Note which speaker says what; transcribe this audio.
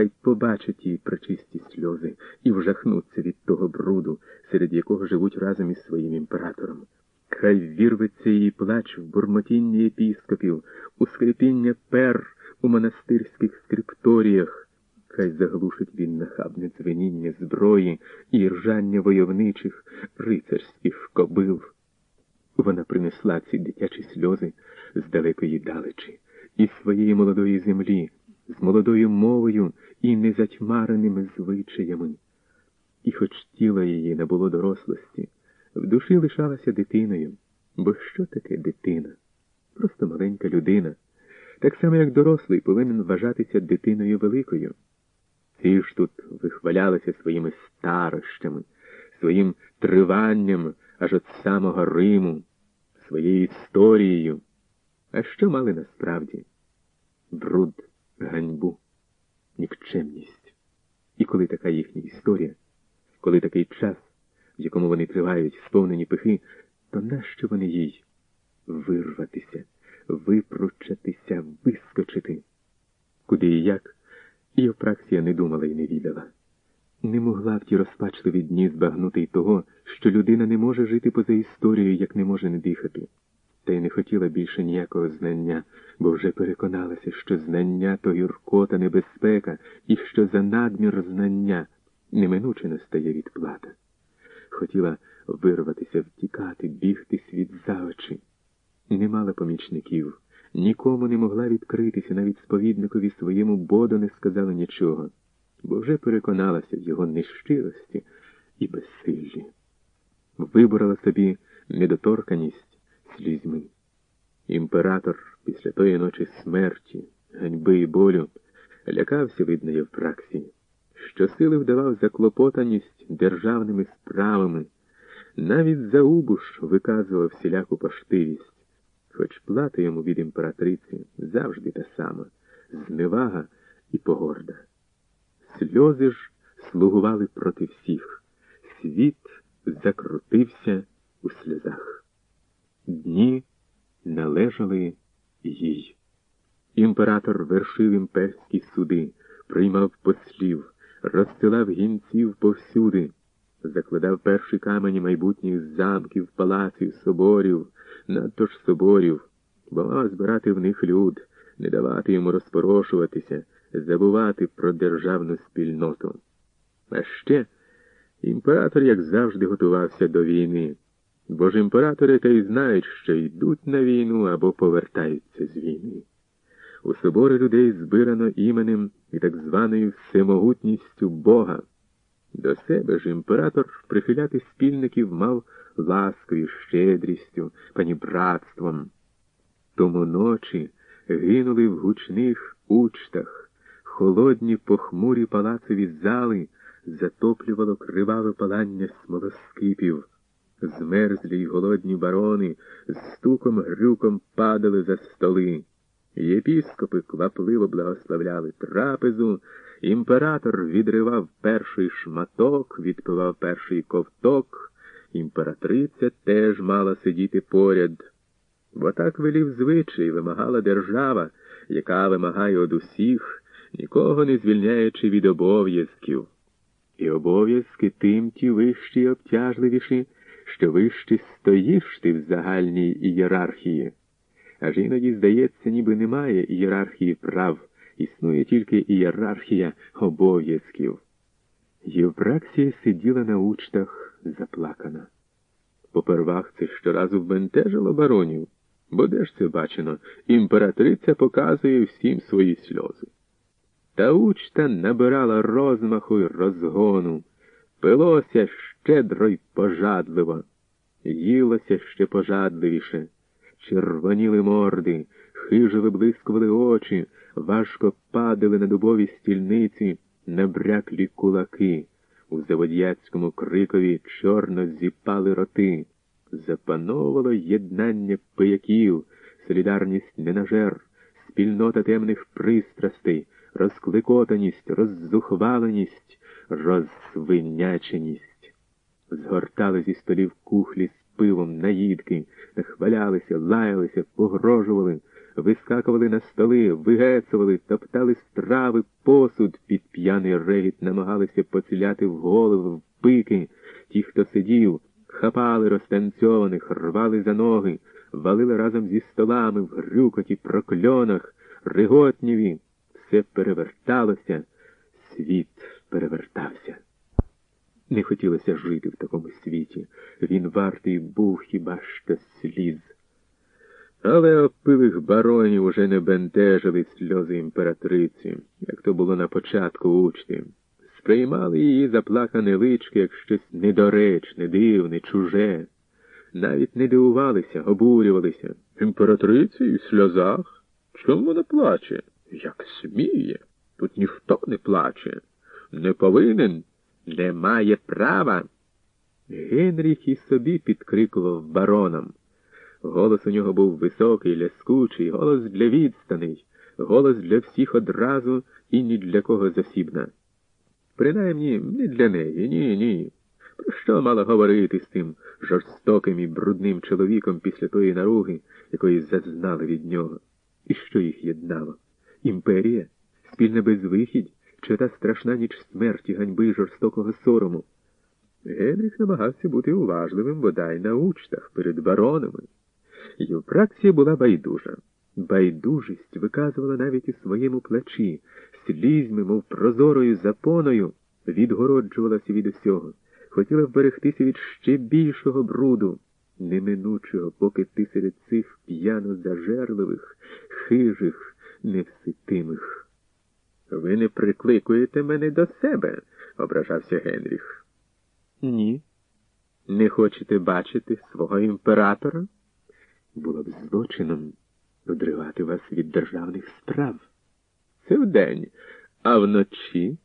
Speaker 1: хай побачать її прочисті сльози і вжахнуться від того бруду, серед якого живуть разом із своїм імператором. Хай вірветься її плач в бурмотіння єпіскопів, у скрипіння пер у монастирських скрипторіях. Хай заглушить він нахабне дзвеніння зброї і ржання войовничих рицарських кобил. Вона принесла ці дитячі сльози з далекої далечі, із своєї молодої землі, з молодою мовою і незатьмареними звичаями. І хоч тіло її не було дорослості, в душі лишалася дитиною. Бо що таке дитина? Просто маленька людина, так само, як дорослий повинен вважатися дитиною великою. Ці ж тут вихвалялися своїми старощами, своїм триванням аж от самого Риму, своєю історією. А що мали насправді? Бруд, ганьбу, нікчемність. І коли така їхня історія, коли такий час, в якому вони тривають, сповнені пихи, то нащо вони їй вирватися, випручатися, вискочити? Куди і як? Євпраксія не думала і не відала. Не могла в ті розпачливі дні збагнути й того, що людина не може жити поза історією, як не може не дихати. Та й не хотіла більше ніякого знання, бо вже переконалася, що знання то гіркота небезпека, і що за надмір знання неминуче настає відплата. Хотіла вирватися, втікати, бігти світ за очі. Не мала помічників, нікому не могла відкритися, навіть сповідникові своєму боду не сказала нічого, бо вже переконалася в його нещирості і безсиллі. Виборола собі недоторканість слізьми. Імператор після тої ночі смерті, ганьби і болю лякався, видно, Євпраксії, що сили вдавав заклопотаність державними справами, навіть заубуш виказував всіляку поштивість, хоч плата йому від імператриці завжди та сама зневага і погорда. Сльози ж слугували проти всіх, світ закрутився у сльозах. Дні належали їй. Імператор вершив імперські суди, приймав послів, розсилав гінців повсюди, закладав перші камені майбутніх замків, палаців, соборів, надто ж соборів, бо збирати в них люд, не давати йому розпорошуватися, забувати про державну спільноту. А ще імператор, як завжди, готувався до війни. Бо ж імператори та й знають, що йдуть на війну або повертаються з війни. У собори людей збирано іменем і так званою всемогутністю Бога. До себе ж імператор прихиляти спільників мав ласкою, щедрістю, панібратством. Тому ночі гинули в гучних учтах, холодні похмурі палацові зали затоплювало криваве палання смолоскипів. Змерзлі й голодні барони з стуком грюком падали за столи. Єпіскопи квапливо благословляли трапезу, імператор відривав перший шматок, відпивав перший ковток, імператриця теж мала сидіти поряд. Бо так велів звичай, вимагала держава, яка вимагає од усіх, нікого не звільняючи від обов'язків. І обов'язки тим ті вищі й обтяжливіші, що вище стоїш ти в загальній ієрархії. Аж іноді, здається, ніби немає ієрархії прав, існує тільки ієрархія обов'язків. Євпраксія сиділа на учтах заплакана. Попервах це щоразу вбентежило баронів, бо де ж це бачено, імператриця показує всім свої сльози. Та учта набирала розмаху й розгону, пилося щедро й пожадливо, їлося ще пожадливіше, червоніли морди, хижо виблискували очі, важко падали на дубові стільниці, набряклі кулаки. У заводяцькому крикові чорно зіпали роти. Запановувало єднання пияків, солідарність ненажер, спільнота темних пристрастей, розкликотаність, роззухваленість, розсвиняченість. Згортали зі столів кухлі з пивом, наїдки, нахвалялися, лаялися, погрожували, вискакували на столи, вигецували, топтали страви, посуд, під п'яний регіт намагалися поціляти в голови, в пики. Ті, хто сидів, хапали розтанцьованих, рвали за ноги, валили разом зі столами в грюкоті, прокльонах, риготніві. Все переверталося, світ перевертався. Не хотілося жити в такому світі. Він вартий був хіба що сліз. Але опилих баронів уже не бентежили сльози імператриці, як то було на початку учти. Сприймали її заплакане лички як щось недоречне, дивне, чуже. Навіть не дивувалися, обурювалися. Імператриці в сльозах? Чому вона плаче? Як сміє? Тут ніхто не плаче. Не повинен, не має права. Генріх і собі підкрикував баронам. Голос у нього був високий, ляскучий, голос для відстаней, голос для всіх одразу і ні для кого засібна. Принаймні, не для неї, ні, ні. Про що мала говорити з тим жорстоким і брудним чоловіком після тої наруги, якої зазнали від нього? І що їх єднало? Імперія? Спільна безвихідь? Чи та страшна ніч смерті, ганьби і жорстокого сорому? Генріх намагався бути уважливим бодай на учтах перед баронами. Євпраксія була байдужа. Байдужість виказувала навіть у своєму плачі, слізьми, мов прозорою запоною, відгороджувалася від усього, хотіла вберегтися від ще більшого бруду, неминучого, поки ти серед цих п'яно зажерливих, хижих, невситимих. Ви не прикликуєте мене до себе, ображався Генріх. Ні. Не хочете бачити свого імператора? Було б злочином одривати вас від державних справ. Це вдень, а вночі